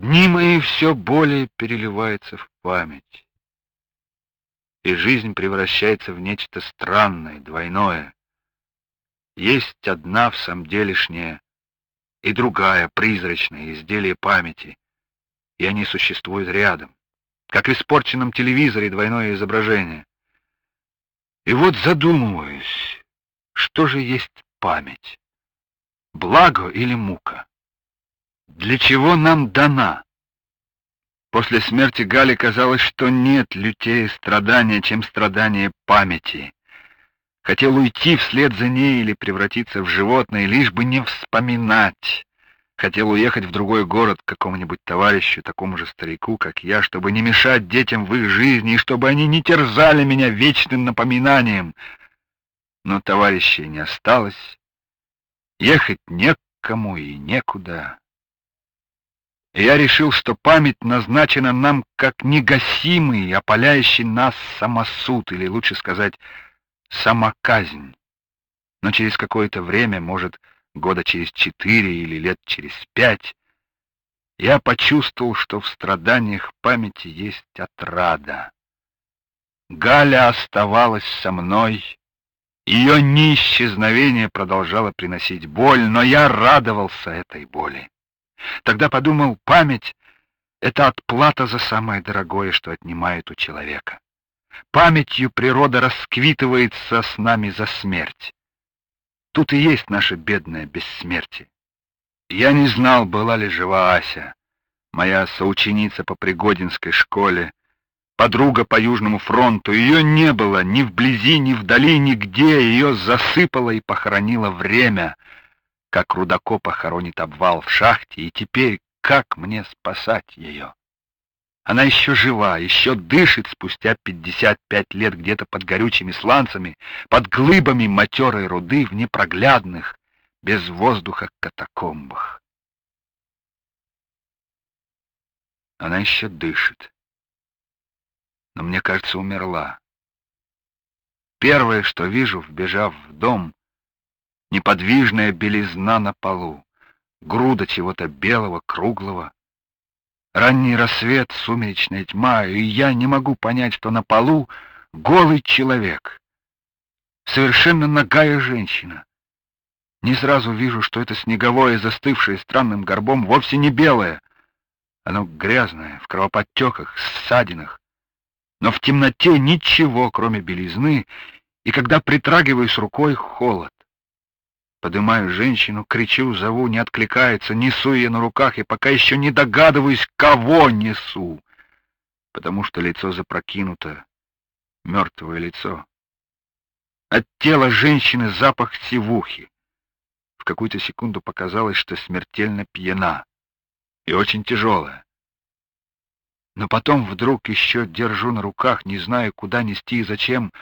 Дни мои все более переливаются в память, и жизнь превращается в нечто странное, двойное. Есть одна в самом делешняя и другая призрачная изделие памяти, и они существуют рядом, как в испорченном телевизоре двойное изображение. И вот задумываюсь, что же есть память? Благо или мука? Для чего нам дана? После смерти Гали казалось, что нет лютее страдания, чем страдание памяти. Хотел уйти вслед за ней или превратиться в животное, лишь бы не вспоминать. Хотел уехать в другой город к какому-нибудь товарищу, такому же старику, как я, чтобы не мешать детям в их жизни и чтобы они не терзали меня вечным напоминанием. Но товарищей не осталось. Ехать некому и некуда. Я решил, что память назначена нам как негасимый, опаляющий нас самосуд, или лучше сказать, самоказнь. Но через какое-то время, может, года через четыре или лет через пять, я почувствовал, что в страданиях памяти есть отрада. Галя оставалась со мной, ее неисчезновение продолжало приносить боль, но я радовался этой боли. Тогда подумал, память — это отплата за самое дорогое, что отнимает у человека. Памятью природа расквитывается с нами за смерть. Тут и есть наше бедное бессмертие. Я не знал, была ли жива Ася, моя соученица по Пригодинской школе, подруга по Южному фронту. Ее не было ни вблизи, ни вдали, нигде. Ее засыпало и похоронило время — как рудокопа хоронит обвал в шахте, и теперь как мне спасать ее? Она еще жива, еще дышит спустя 55 лет где-то под горючими сланцами, под глыбами матерой руды в непроглядных, без воздуха катакомбах. Она еще дышит. Но мне кажется, умерла. Первое, что вижу, вбежав в дом, неподвижная белизна на полу, груда чего-то белого, круглого. Ранний рассвет, сумеречная тьма, и я не могу понять, что на полу голый человек, совершенно нагая женщина. Не сразу вижу, что это снеговое, застывшее странным горбом, вовсе не белое. Оно грязное, в кровоподтеках, ссадинах. Но в темноте ничего, кроме белизны, и когда притрагиваюсь рукой, холод. Поднимаю женщину, кричу, зову, не откликается, несу ее на руках и пока еще не догадываюсь, кого несу, потому что лицо запрокинуто, мертвое лицо. От тела женщины запах сивухи. В какую-то секунду показалось, что смертельно пьяна и очень тяжелая. Но потом вдруг еще держу на руках, не знаю, куда нести и зачем,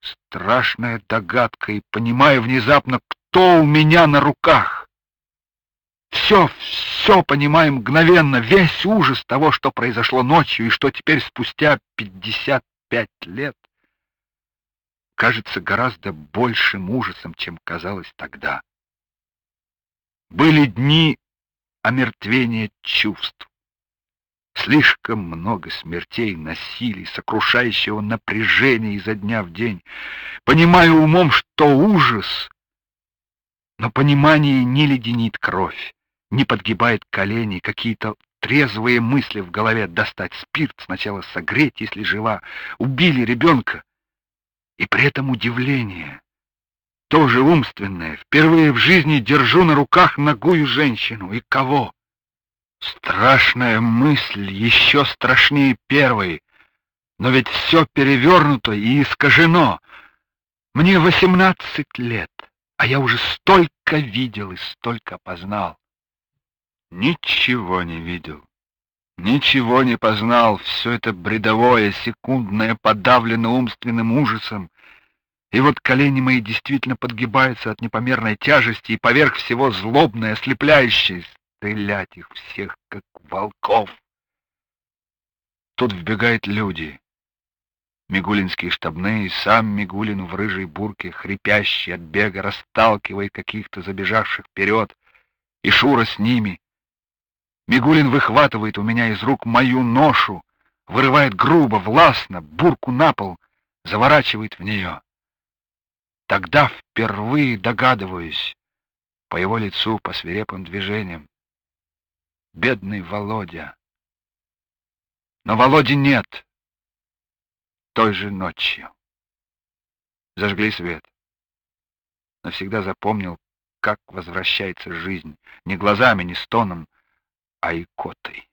страшная догадка, и понимаю внезапно, кто у меня на руках. Все, все понимаю мгновенно, весь ужас того, что произошло ночью и что теперь спустя пятьдесят пять лет кажется гораздо большим ужасом, чем казалось тогда. Были дни омертвения чувств. Слишком много смертей, насилий, сокрушающего напряжения изо дня в день. Понимаю умом, что ужас но понимание не леденит кровь, не подгибает колени, какие-то трезвые мысли в голове достать спирт, сначала согреть, если жива, убили ребенка. И при этом удивление, тоже умственное. Впервые в жизни держу на руках ногую женщину. И кого? Страшная мысль, еще страшнее первой. Но ведь все перевернуто и искажено. Мне восемнадцать лет. А я уже столько видел и столько познал. Ничего не видел. Ничего не познал, все это бредовое, секундное, подавлено умственным ужасом. И вот колени мои действительно подгибаются от непомерной тяжести, и поверх всего злобное, ослепляющее, стрелять их всех, как волков. Тут вбегают люди, Мигулинские штабные, и сам Мигулин в рыжей бурке, хрипящий от бега, расталкивает каких-то забежавших вперед, и Шура с ними. Мигулин выхватывает у меня из рук мою ношу, вырывает грубо, властно, бурку на пол, заворачивает в нее. Тогда впервые догадываюсь, по его лицу, по свирепым движениям. Бедный Володя. Но Володи нет. Той же ночью. Зажгли свет. Навсегда запомнил, как возвращается жизнь. Не глазами, не стоном, а икотой.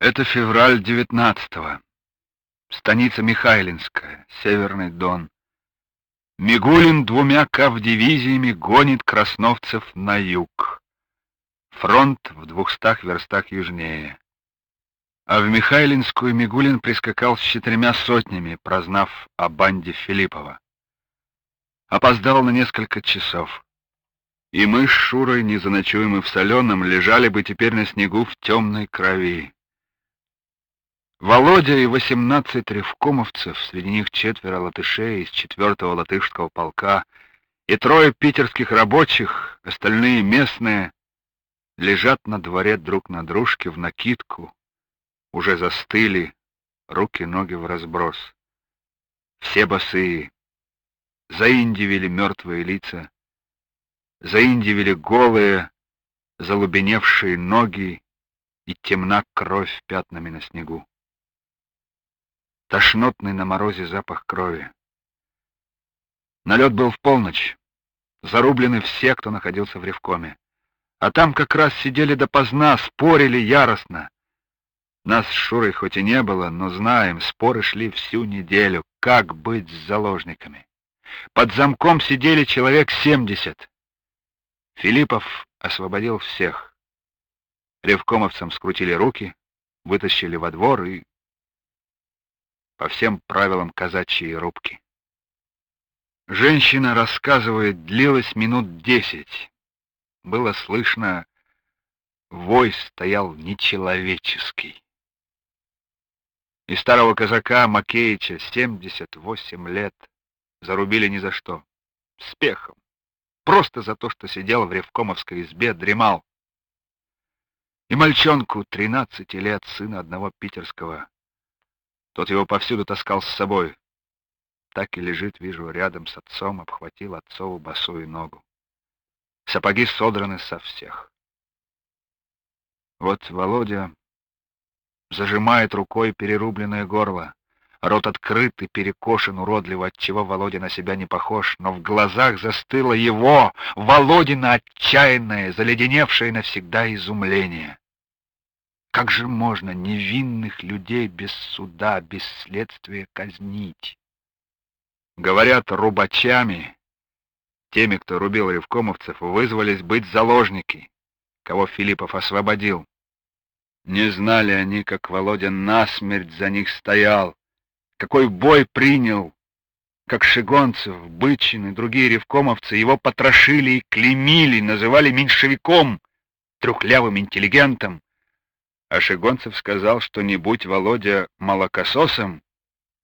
Это февраль девятнадцатого. Станица Михайлинская, Северный Дон. Мигулин двумя кавдивизиями гонит красновцев на юг. Фронт в двухстах верстах южнее. А в Михайлинскую Мигулин прискакал с четырьмя сотнями, прознав о банде Филиппова. Опоздал на несколько часов. И мы с Шурой, не заночуемы в соленом, лежали бы теперь на снегу в темной крови. Володя и восемнадцать ревкомовцев, среди них четверо латышей из четвертого латышского полка и трое питерских рабочих, остальные местные, лежат на дворе друг на дружке в накидку, уже застыли, руки-ноги в разброс. Все босые, заиндивили мертвые лица, заиндивили голые, залубеневшие ноги и темна кровь пятнами на снегу тошнотный на морозе запах крови. Налет был в полночь. Зарублены все, кто находился в Ревкоме. А там как раз сидели допоздна, спорили яростно. Нас с Шурой хоть и не было, но знаем, споры шли всю неделю, как быть с заложниками. Под замком сидели человек семьдесят. Филиппов освободил всех. Ревкомовцам скрутили руки, вытащили во двор и по всем правилам казачьей рубки. Женщина рассказывает, длилось минут десять. Было слышно, вой стоял нечеловеческий. И старого казака Макеича, 78 лет, зарубили ни за что. С пехом. Просто за то, что сидел в Ревкомовской избе, дремал. И мальчонку 13 лет, сына одного питерского тот его повсюду таскал с собой. Так и лежит, вижу, рядом с отцом, обхватил отцову босую ногу. Сапоги содраны со всех. Вот Володя зажимает рукой перерубленное горло. Рот открыт и перекошен уродливо, отчего Володя на себя не похож, но в глазах застыло его, Володина отчаянное, заледеневшее навсегда изумление. Как же можно невинных людей без суда, без следствия казнить? Говорят, рубачами, теми, кто рубил ревкомовцев, вызвались быть заложники, кого Филиппов освободил. Не знали они, как Володя насмерть за них стоял, какой бой принял, как Шигонцев, Бычин и другие ревкомовцы его потрошили и клеймили, называли меньшевиком, трухлявым интеллигентом, а Шигонцев сказал, что не будь Володя молокососом,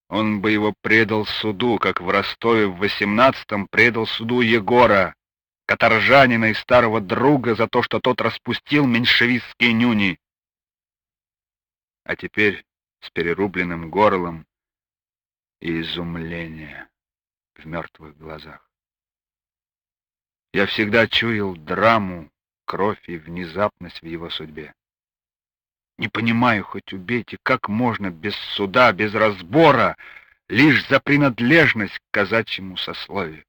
он бы его предал суду, как в Ростове в восемнадцатом предал суду Егора, каторжанина и старого друга за то, что тот распустил меньшевистские нюни. А теперь с перерубленным горлом и изумление в мертвых глазах. Я всегда чуял драму, кровь и внезапность в его судьбе. Не понимаю, хоть убейте, как можно без суда, без разбора, лишь за принадлежность к казачьему сословию.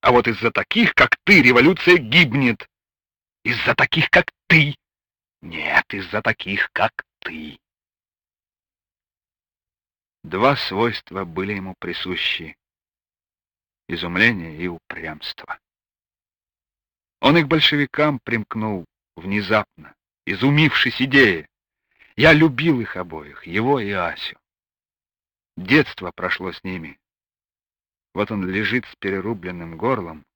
А вот из-за таких, как ты, революция гибнет. Из-за таких, как ты. Нет, из-за таких, как ты. Два свойства были ему присущи — изумление и упрямство. Он и к большевикам примкнул внезапно, изумившись идее. Я любил их обоих, его и Асю. Детство прошло с ними. Вот он лежит с перерубленным горлом,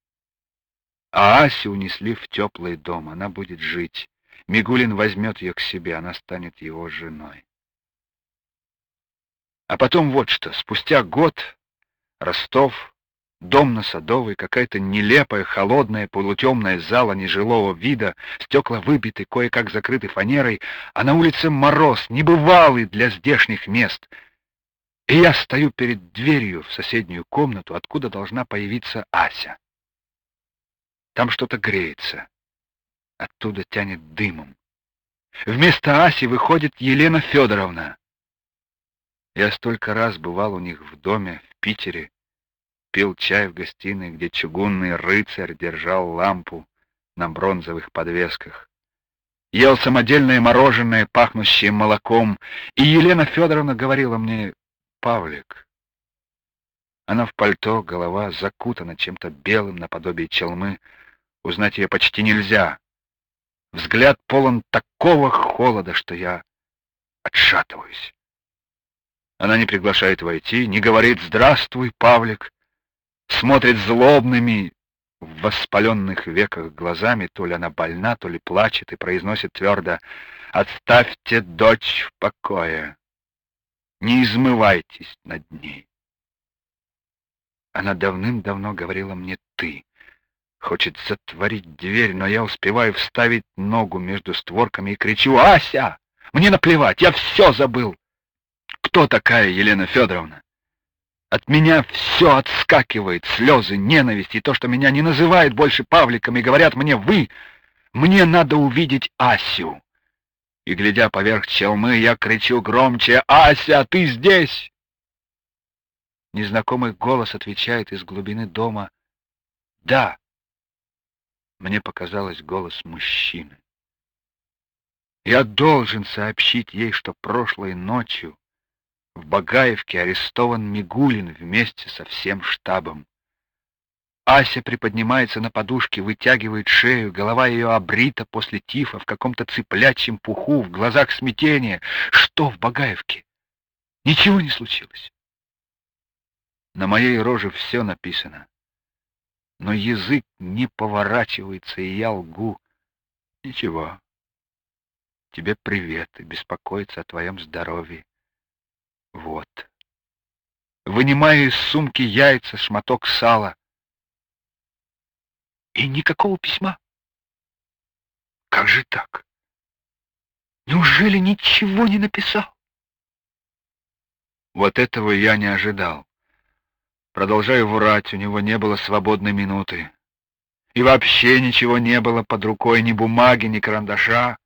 а Асю унесли в теплый дом, она будет жить. Мигулин возьмет ее к себе, она станет его женой. А потом вот что, спустя год Ростов, Дом на Садовой, какая-то нелепая, холодная, полутемная зала нежилого вида, стекла выбиты, кое-как закрыты фанерой, а на улице мороз, небывалый для здешних мест. И я стою перед дверью в соседнюю комнату, откуда должна появиться Ася. Там что-то греется. Оттуда тянет дымом. Вместо Аси выходит Елена Федоровна. Я столько раз бывал у них в доме в Питере, пил чай в гостиной, где чугунный рыцарь держал лампу на бронзовых подвесках. Ел самодельное мороженое, пахнущее молоком, и Елена Федоровна говорила мне, «Павлик». Она в пальто, голова закутана чем-то белым наподобие челмы. Узнать ее почти нельзя. Взгляд полон такого холода, что я отшатываюсь. Она не приглашает войти, не говорит «Здравствуй, Павлик», смотрит злобными, в воспаленных веках глазами, то ли она больна, то ли плачет, и произносит твердо «Отставьте дочь в покое, не измывайтесь над ней». Она давным-давно говорила мне «ты», хочет затворить дверь, но я успеваю вставить ногу между створками и кричу «Ася! Мне наплевать, я все забыл!» Кто такая Елена Федоровна? От меня все отскакивает, слезы, ненависть и то, что меня не называют больше Павликом и говорят мне «вы». Мне надо увидеть Асю. И, глядя поверх челмы, я кричу громче «Ася, ты здесь!» Незнакомый голос отвечает из глубины дома «Да». Мне показалось голос мужчины. Я должен сообщить ей, что прошлой ночью в Багаевке арестован Мигулин вместе со всем штабом. Ася приподнимается на подушке, вытягивает шею, голова ее обрита после тифа в каком-то цыплячьем пуху, в глазах смятение. Что в Багаевке? Ничего не случилось. На моей роже все написано. Но язык не поворачивается, и я лгу. Ничего. Тебе привет и беспокоиться о твоем здоровье. Вот. Вынимаю из сумки яйца, шматок сала. И никакого письма. Как же так? Неужели ничего не написал? Вот этого я не ожидал. Продолжаю врать, у него не было свободной минуты. И вообще ничего не было под рукой, ни бумаги, ни карандаша.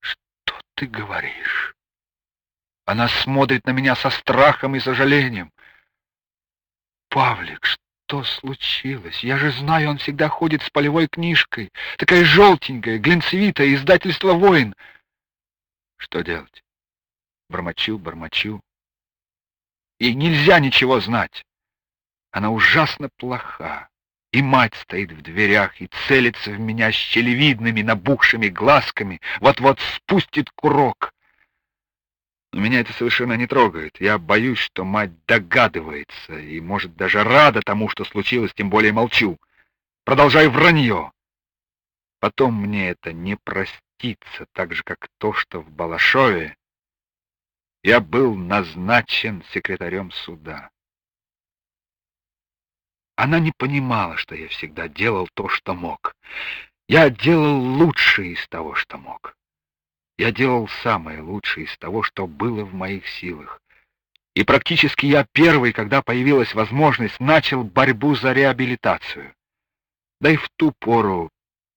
Что ты говоришь? Она смотрит на меня со страхом и сожалением. Павлик, что случилось? Я же знаю, он всегда ходит с полевой книжкой, такая желтенькая, глинцевитая, издательство «Воин». Что делать? Бормочу, бормочу. Ей нельзя ничего знать. Она ужасно плоха. И мать стоит в дверях и целится в меня щелевидными набухшими глазками, вот-вот спустит курок. Но меня это совершенно не трогает. Я боюсь, что мать догадывается и, может, даже рада тому, что случилось, тем более молчу. Продолжаю вранье. Потом мне это не простится, так же, как то, что в Балашове я был назначен секретарем суда. Она не понимала, что я всегда делал то, что мог. Я делал лучшее из того, что мог. Я делал самое лучшее из того, что было в моих силах. И практически я первый, когда появилась возможность, начал борьбу за реабилитацию. Да и в ту пору,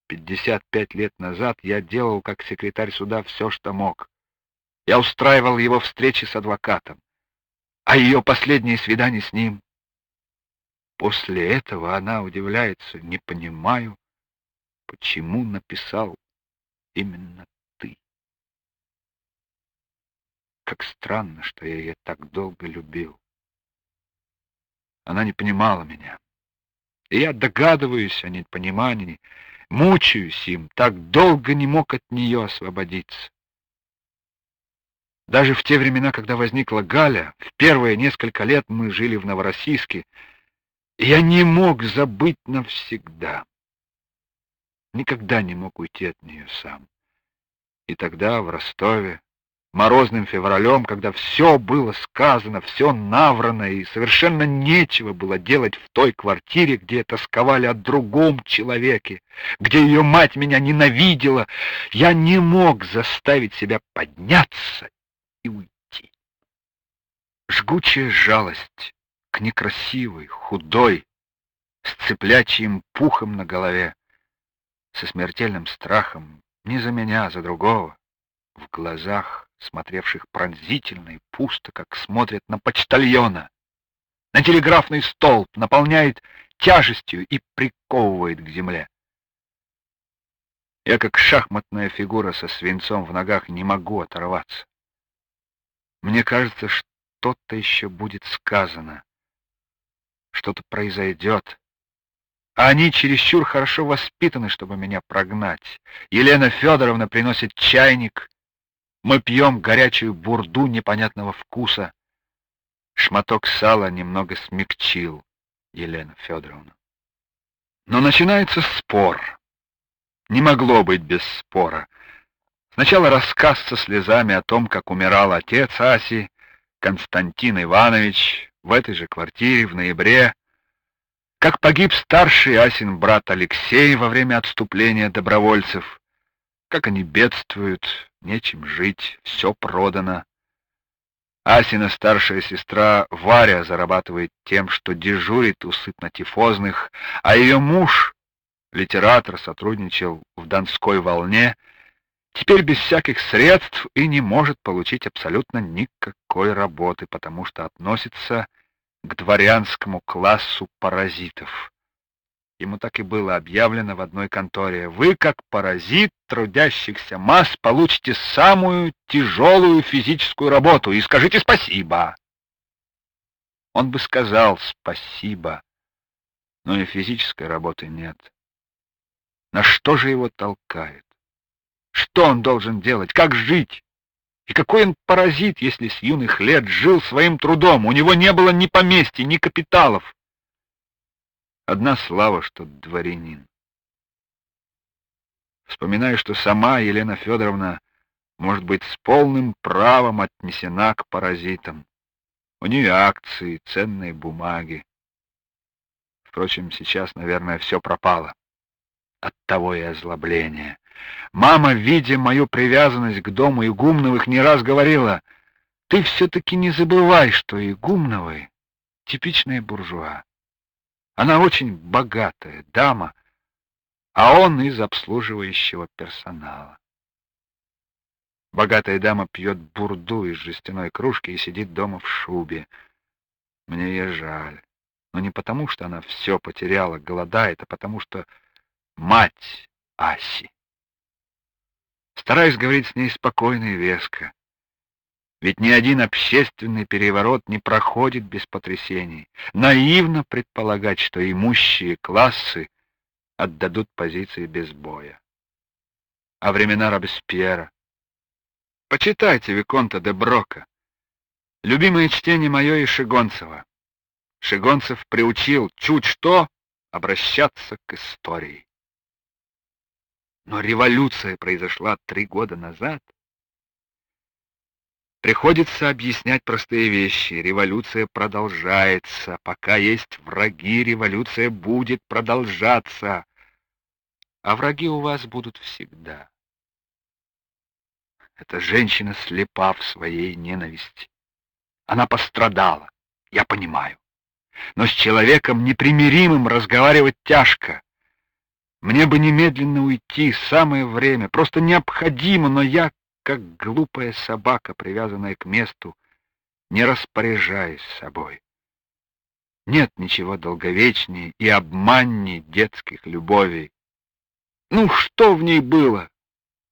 55 лет назад, я делал как секретарь суда все, что мог. Я устраивал его встречи с адвокатом, а ее последнее свидание с ним. После этого она удивляется, не понимаю, почему написал именно Как странно, что я ее так долго любил. Она не понимала меня. И я догадываюсь о непонимании, мучаюсь им, так долго не мог от нее освободиться. Даже в те времена, когда возникла Галя, в первые несколько лет мы жили в Новороссийске, я не мог забыть навсегда. Никогда не мог уйти от нее сам. И тогда в Ростове морозным февралем, когда все было сказано, все наврано, и совершенно нечего было делать в той квартире, где тосковали о другом человеке, где ее мать меня ненавидела, я не мог заставить себя подняться и уйти. Жгучая жалость к некрасивой, худой, с цыплячьим пухом на голове, со смертельным страхом не за меня, а за другого, в глазах, смотревших пронзительно и пусто, как смотрят на почтальона, на телеграфный столб, наполняет тяжестью и приковывает к земле. Я, как шахматная фигура со свинцом в ногах, не могу оторваться. Мне кажется, что-то еще будет сказано, что-то произойдет, а они чересчур хорошо воспитаны, чтобы меня прогнать. Елена Федоровна приносит чайник. Мы пьем горячую бурду непонятного вкуса. Шматок сала немного смягчил Елену Федоровну. Но начинается спор. Не могло быть без спора. Сначала рассказ со слезами о том, как умирал отец Аси, Константин Иванович, в этой же квартире в ноябре как погиб старший Асин брат Алексей во время отступления добровольцев, как они бедствуют, нечем жить, все продано. Асина старшая сестра Варя зарабатывает тем, что дежурит у сытно-тифозных, а ее муж, литератор, сотрудничал в Донской волне, теперь без всяких средств и не может получить абсолютно никакой работы, потому что относится к дворянскому классу паразитов. Ему так и было объявлено в одной конторе. Вы, как паразит трудящихся масс, получите самую тяжелую физическую работу и скажите спасибо. Он бы сказал спасибо, но и физической работы нет. На что же его толкает? Что он должен делать? Как жить? И какой он паразит, если с юных лет жил своим трудом, у него не было ни поместья, ни капиталов. Одна слава, что дворянин. Вспоминаю, что сама Елена Федоровна может быть с полным правом отнесена к паразитам. У нее акции, ценные бумаги. Впрочем, сейчас, наверное, все пропало. Оттого и озлобление. Мама, видя мою привязанность к дому Игумновых, не раз говорила, «Ты все-таки не забывай, что Игумновы — типичная буржуа. Она очень богатая дама, а он из обслуживающего персонала. Богатая дама пьет бурду из жестяной кружки и сидит дома в шубе. Мне ее жаль. Но не потому, что она все потеряла, голодает, а потому что мать Аси. Стараюсь говорить с ней спокойно и веско. Ведь ни один общественный переворот не проходит без потрясений. Наивно предполагать, что имущие классы отдадут позиции без боя. А времена Робеспьера. Почитайте Виконта де Брока. Любимое чтение мое и Шигонцева. Шигонцев приучил чуть что обращаться к истории. Но революция произошла три года назад. Приходится объяснять простые вещи. Революция продолжается. Пока есть враги, революция будет продолжаться. А враги у вас будут всегда. Эта женщина слепа в своей ненависти. Она пострадала, я понимаю. Но с человеком непримиримым разговаривать тяжко. Мне бы немедленно уйти, самое время, просто необходимо, но я, как глупая собака, привязанная к месту, не распоряжаюсь собой. Нет ничего долговечнее и обманней детских любовей. Ну, что в ней было?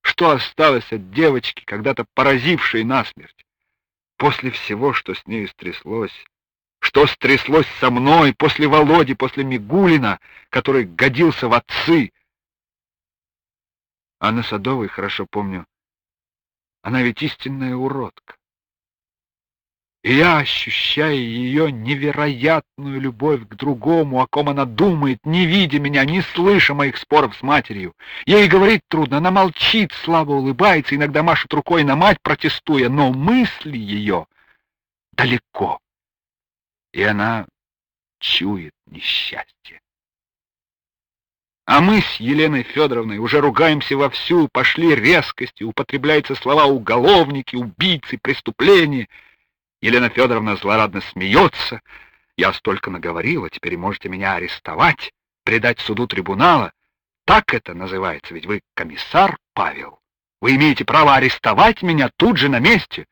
Что осталось от девочки, когда-то поразившей насмерть? После всего, что с ней стряслось, что стряслось со мной после Володи, после Мигулина, который годился в отцы. Анна Садовой, хорошо помню, она ведь истинная уродка. И я ощущаю ее невероятную любовь к другому, о ком она думает, не видя меня, не слыша моих споров с матерью. Ей говорить трудно, она молчит, слабо улыбается, иногда машет рукой на мать, протестуя, но мысли ее далеко, и она чует несчастье. А мы с Еленой Федоровной уже ругаемся вовсю, пошли резкости, употребляются слова уголовники, убийцы, преступления — Елена Федоровна злорадно смеется. Я столько наговорила, теперь можете меня арестовать, предать суду трибунала. Так это называется, ведь вы комиссар Павел. Вы имеете право арестовать меня тут же на месте.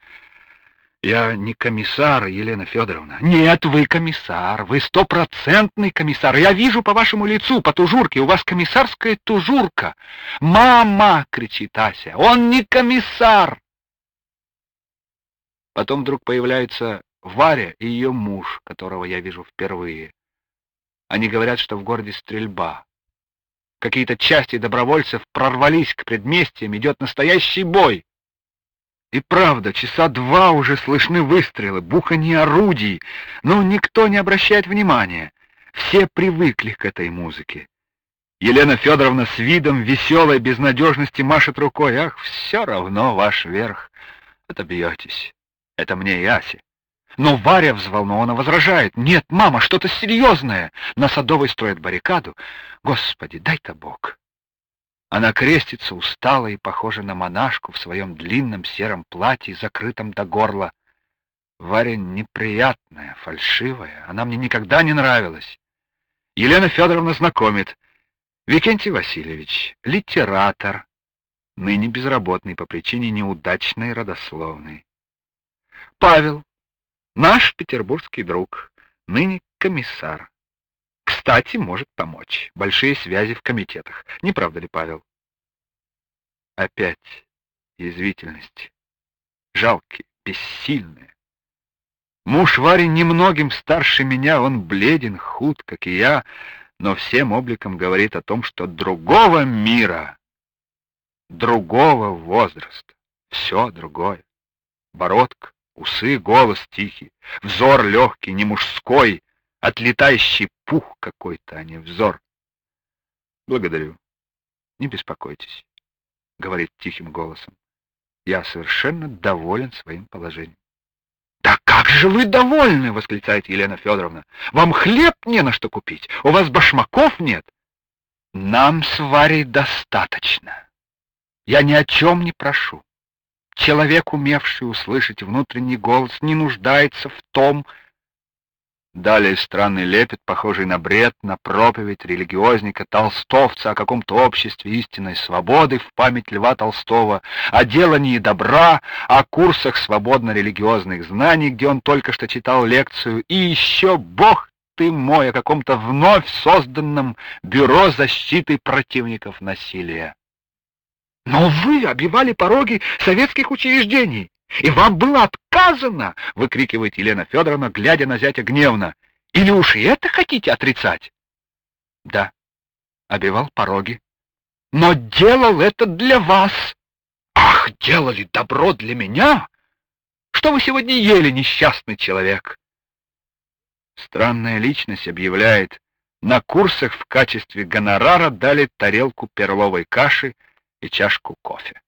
Я не комиссар, Елена Федоровна. Нет, вы комиссар, вы стопроцентный комиссар. Я вижу по вашему лицу, по тужурке, у вас комиссарская тужурка. «Мама!» — кричит Ася. «Он не комиссар!» Потом вдруг появляются Варя и ее муж, которого я вижу впервые. Они говорят, что в городе стрельба. Какие-то части добровольцев прорвались к предместьям, идет настоящий бой. И правда, часа два уже слышны выстрелы, буханье орудий, но никто не обращает внимания. Все привыкли к этой музыке. Елена Федоровна с видом веселой безнадежности машет рукой. Ах, все равно ваш верх. Отобьетесь. Это мне и Асе. Но Варя взволнованно возражает. «Нет, мама, что-то серьезное! На Садовой строят баррикаду. Господи, дай-то Бог!» Она крестится, устала и похожа на монашку в своем длинном сером платье, закрытом до горла. Варя неприятная, фальшивая, она мне никогда не нравилась. Елена Федоровна знакомит. Викентий Васильевич, литератор, ныне безработный по причине неудачной родословной. Павел, наш петербургский друг, ныне комиссар. Кстати, может помочь. Большие связи в комитетах. Не правда ли, Павел? Опять язвительность. Жалкие, бессильные. Муж Вари немногим старше меня, он бледен, худ, как и я, но всем обликом говорит о том, что другого мира, другого возраста, все другое. Бородка, Усы, голос тихий, взор легкий, не мужской, отлетающий пух какой-то, а не взор. Благодарю. Не беспокойтесь, говорит тихим голосом. Я совершенно доволен своим положением. «Да как же вы довольны!» — восклицает Елена Федоровна. «Вам хлеб не на что купить, у вас башмаков нет». «Нам с Варей достаточно. Я ни о чем не прошу. Человек, умевший услышать внутренний голос, не нуждается в том... Далее странный лепет, похожий на бред, на проповедь религиозника, толстовца о каком-то обществе истинной свободы в память Льва Толстого, о делании добра, о курсах свободно-религиозных знаний, где он только что читал лекцию, и еще, бог ты мой, о каком-то вновь созданном бюро защиты противников насилия. Но вы обивали пороги советских учреждений, и вам было отказано, выкрикивает Елена Федоровна, глядя на зятя гневно. Или уж и это хотите отрицать? Да, обивал пороги. Но делал это для вас. Ах, делали добро для меня? Что вы сегодня ели, несчастный человек? Странная личность объявляет, на курсах в качестве гонорара дали тарелку перловой каши и чашку кофе.